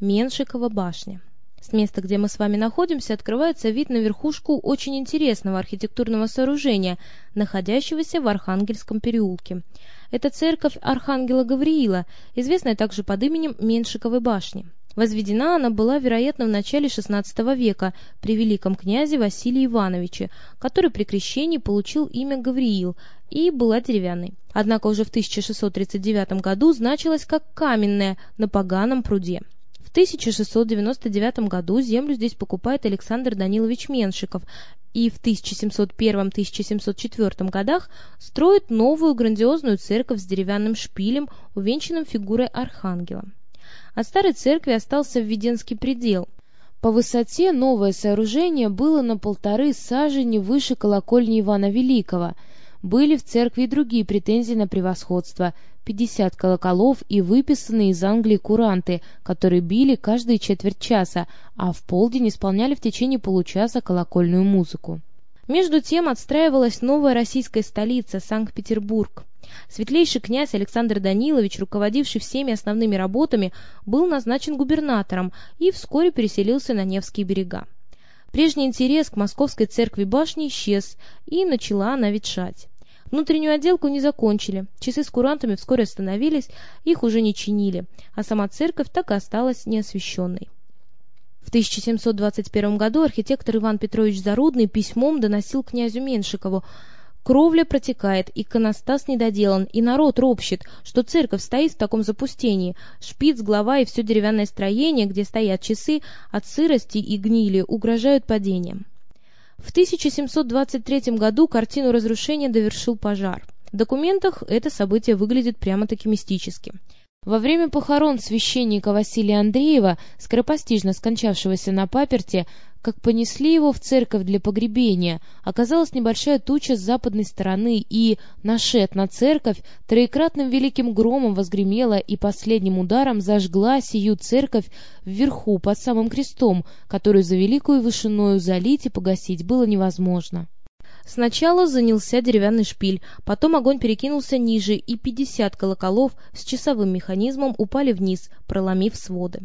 Меншикова башня. С места, где мы с вами находимся, открывается вид на верхушку очень интересного архитектурного сооружения, находящегося в Архангельском переулке. Это церковь Архангела Гавриила, известная также под именем Меншиковой башни. Возведена она была, вероятно, в начале XVI века при великом князе Василии Ивановиче, который при крещении получил имя Гавриил и была деревянной. Однако уже в 1639 году значилась как каменная на поганом пруде. 1699 году землю здесь покупает Александр Данилович Меншиков и в 1701-1704 годах строит новую грандиозную церковь с деревянным шпилем, увенчанным фигурой архангела. От старой церкви остался Введенский предел. По высоте новое сооружение было на полторы сажени выше колокольни Ивана Великого. Были в церкви другие претензии на превосходство – 50 колоколов и выписанные из Англии куранты, которые били каждые четверть часа, а в полдень исполняли в течение получаса колокольную музыку. Между тем отстраивалась новая российская столица Санкт-Петербург. Светлейший князь Александр Данилович, руководивший всеми основными работами, был назначен губернатором и вскоре переселился на Невские берега. Прежний интерес к московской церкви башни исчез, и начала она ветшать. Внутреннюю отделку не закончили, часы с курантами вскоре остановились, их уже не чинили, а сама церковь так и осталась неосвященной. В 1721 году архитектор Иван Петрович Зарудный письмом доносил князю Меншикову Кровля протекает, иконостас недоделан, и народ ропщет, что церковь стоит в таком запустении. Шпиц, глава и все деревянное строение, где стоят часы, от сырости и гнили угрожают падением. В 1723 году картину разрушения довершил пожар. В документах это событие выглядит прямо-таки мистически. Во время похорон священника Василия Андреева, скоропостижно скончавшегося на паперте, как понесли его в церковь для погребения, оказалась небольшая туча с западной стороны, и, нашед на церковь, троекратным великим громом возгремела и последним ударом зажгла сию церковь вверху, под самым крестом, которую за великую вышиною залить и погасить было невозможно. Сначала занялся деревянный шпиль, потом огонь перекинулся ниже, и пятьдесят колоколов с часовым механизмом упали вниз, проломив своды.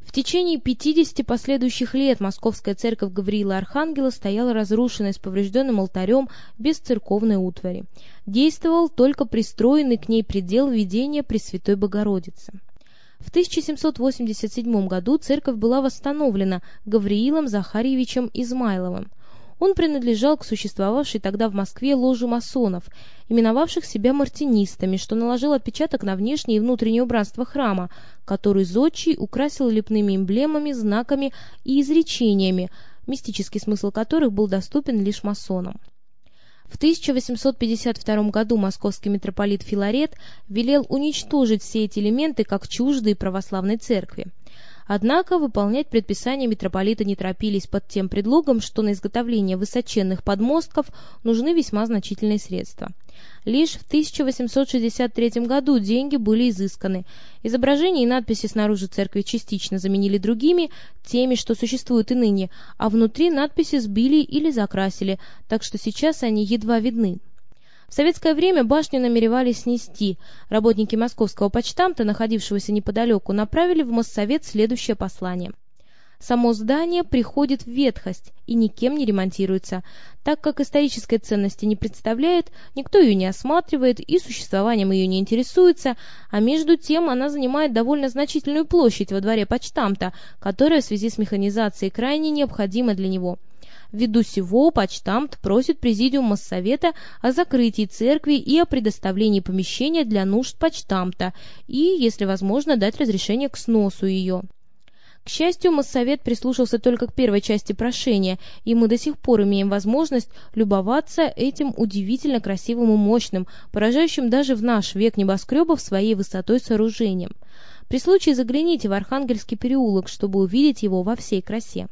В течение 50 последующих лет Московская церковь Гавриила Архангела стояла разрушенной с поврежденным алтарем без церковной утвари. Действовал только пристроенный к ней предел введения Пресвятой Богородицы. В 1787 году церковь была восстановлена Гавриилом Захарьевичем Измайловым – он принадлежал к существовавшей тогда в Москве ложу масонов, именовавших себя мартинистами, что наложил отпечаток на внешнее и внутреннее убранство храма, который Зодчий украсил лепными эмблемами, знаками и изречениями, мистический смысл которых был доступен лишь масонам. В 1852 году московский митрополит Филарет велел уничтожить все эти элементы как чуждые православной церкви. Однако выполнять предписания митрополита не торопились под тем предлогом, что на изготовление высоченных подмостков нужны весьма значительные средства. Лишь в 1863 году деньги были изысканы. Изображения и надписи снаружи церкви частично заменили другими, теми, что существуют и ныне, а внутри надписи сбили или закрасили, так что сейчас они едва видны. В советское время башню намеревались снести. Работники московского почтамта, находившегося неподалеку, направили в Моссовет следующее послание. Само здание приходит в ветхость и никем не ремонтируется. Так как исторической ценности не представляет, никто ее не осматривает и существованием ее не интересуется, а между тем она занимает довольно значительную площадь во дворе почтамта, которая в связи с механизацией крайне необходима для него – Ввиду сего почтамт просит Президиум Моссовета о закрытии церкви и о предоставлении помещения для нужд почтамта и, если возможно, дать разрешение к сносу ее. К счастью, Моссовет прислушался только к первой части прошения, и мы до сих пор имеем возможность любоваться этим удивительно красивым и мощным, поражающим даже в наш век небоскребов своей высотой сооружением. При случае загляните в Архангельский переулок, чтобы увидеть его во всей красе.